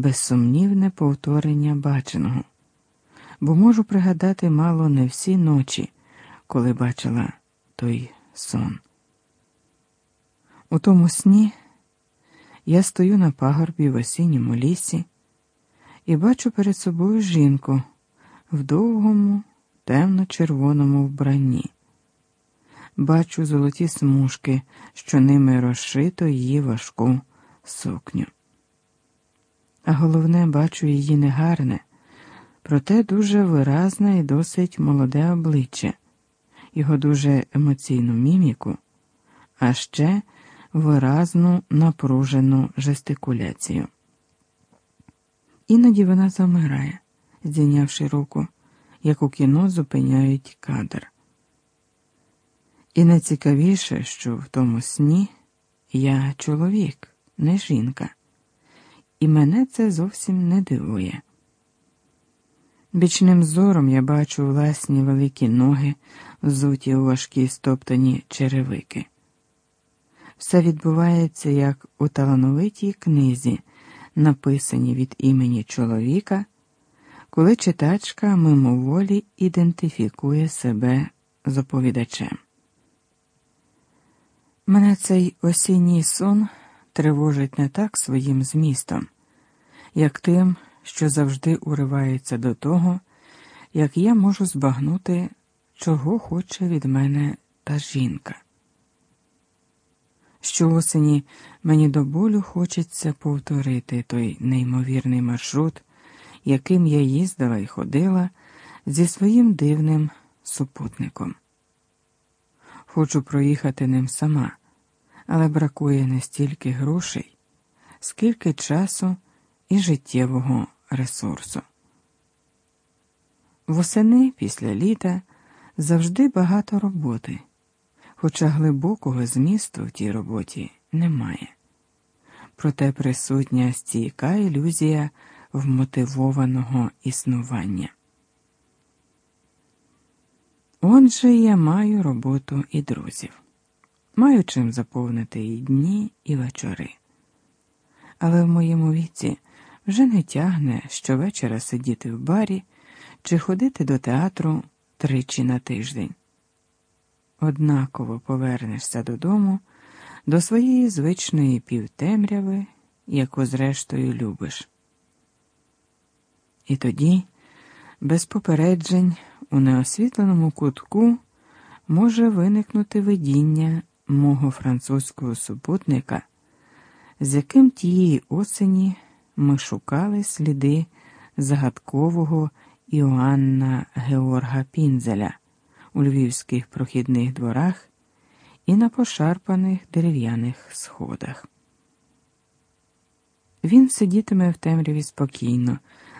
безсумнівне повторення баченого, бо можу пригадати мало не всі ночі, коли бачила той сон. У тому сні я стою на пагорбі в осінньому лісі і бачу перед собою жінку в довгому, темно-червоному вбранні. Бачу золоті смужки, що ними розшито її важку сукню. А головне, бачу її негарне, проте дуже виразне і досить молоде обличчя, його дуже емоційну міміку, а ще виразну напружену жестикуляцію. Іноді вона замирає, здійнявши руку, як у кіно зупиняють кадр. І найцікавіше, що в тому сні я чоловік, не жінка, і мене це зовсім не дивує. Бічним зором я бачу власні великі ноги, взуті у важкі стоптані черевики. Все відбувається як у талановитій книзі, написаній від імені чоловіка, коли читачка мимоволі ідентифікує себе з оповідачем. Мене цей осінній сон тривожить не так своїм змістом, як тим, що завжди уривається до того, як я можу збагнути, чого хоче від мене та жінка. Щоосені мені до болю хочеться повторити той неймовірний маршрут, яким я їздила і ходила зі своїм дивним супутником. Хочу проїхати ним сама, але бракує не стільки грошей, скільки часу і життєвого ресурсу. Восени після літа завжди багато роботи, хоча глибокого змісту в тій роботі немає. Проте присутня стійка ілюзія вмотивованого існування. Отже, я маю роботу і друзів, маю чим заповнити і дні, і вечори. Але в моєму віці вже не тягне щовечора сидіти в барі чи ходити до театру тричі на тиждень. Однаково повернешся додому, до своєї звичної півтемряви, яку зрештою любиш. І тоді, без попереджень, у неосвітленому кутку може виникнути видіння мого французького супутника, з яким тієї осені ми шукали сліди загадкового Іоанна Георга Пінзеля у львівських прохідних дворах і на пошарпаних дерев'яних сходах. Він сидітиме в темряві спокійно,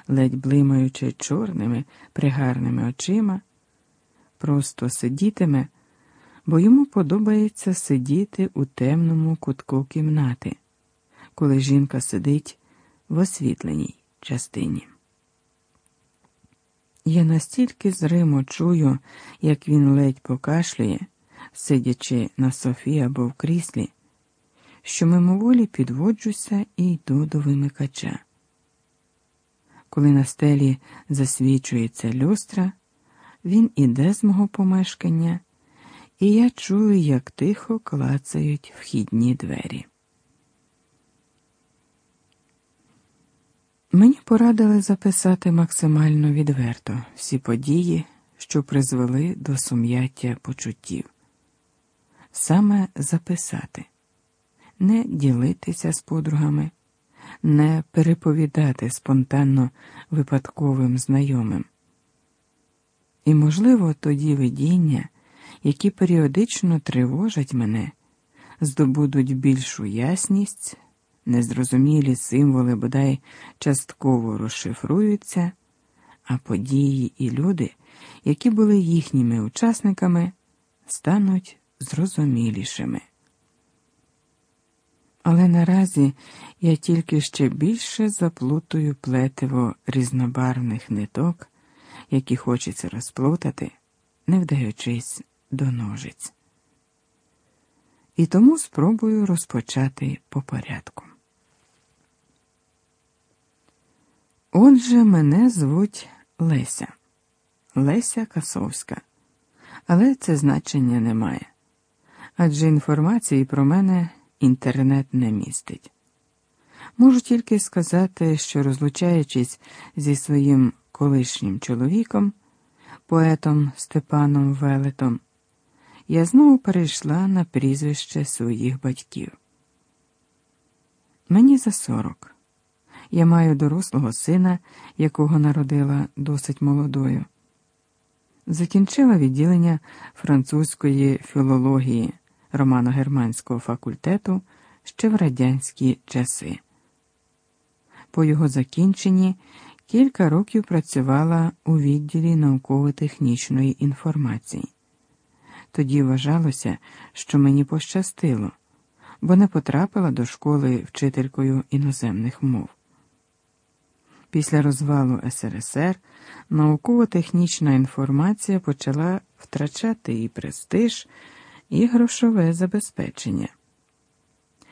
ледь блимаючи чорними пригарними очима, просто сидітиме, бо йому подобається сидіти у темному кутку кімнати, коли жінка сидить в освітленій частині. Я настільки зримо чую, як він ледь покашлює, сидячи на софі або в кріслі, що мимоволі підводжуся і йду до вимикача. Коли на стелі засвічується люстра, він іде з мого помешкання, і я чую, як тихо клацають вхідні двері. Мені порадили записати максимально відверто всі події, що призвели до сум'яття почуттів. Саме записати, не ділитися з подругами, не переповідати спонтанно випадковим знайомим. І, можливо, тоді видіння, які періодично тривожать мене, здобудуть більшу ясність незрозумілі символи бодай частково розшифруються, а події і люди, які були їхніми учасниками, стануть зрозумілішими. Але наразі я тільки ще більше заплутую плетиво різнобарвних ниток, які хочеться розплутати, не вдаючись до ножиць. І тому спробую розпочати по порядку. Отже, мене звуть Леся, Леся Касовська, але це значення не має. Адже інформації про мене інтернет не містить. Можу тільки сказати, що розлучаючись зі своїм колишнім чоловіком, поетом Степаном Велетом, я знову перейшла на прізвище своїх батьків. Мені за сорок. Я маю дорослого сина, якого народила досить молодою. Закінчила відділення французької філології романо-германського факультету ще в радянські часи. По його закінченні кілька років працювала у відділі науково-технічної інформації. Тоді вважалося, що мені пощастило, бо не потрапила до школи вчителькою іноземних мов. Після розвалу СРСР науково-технічна інформація почала втрачати і престиж, і грошове забезпечення.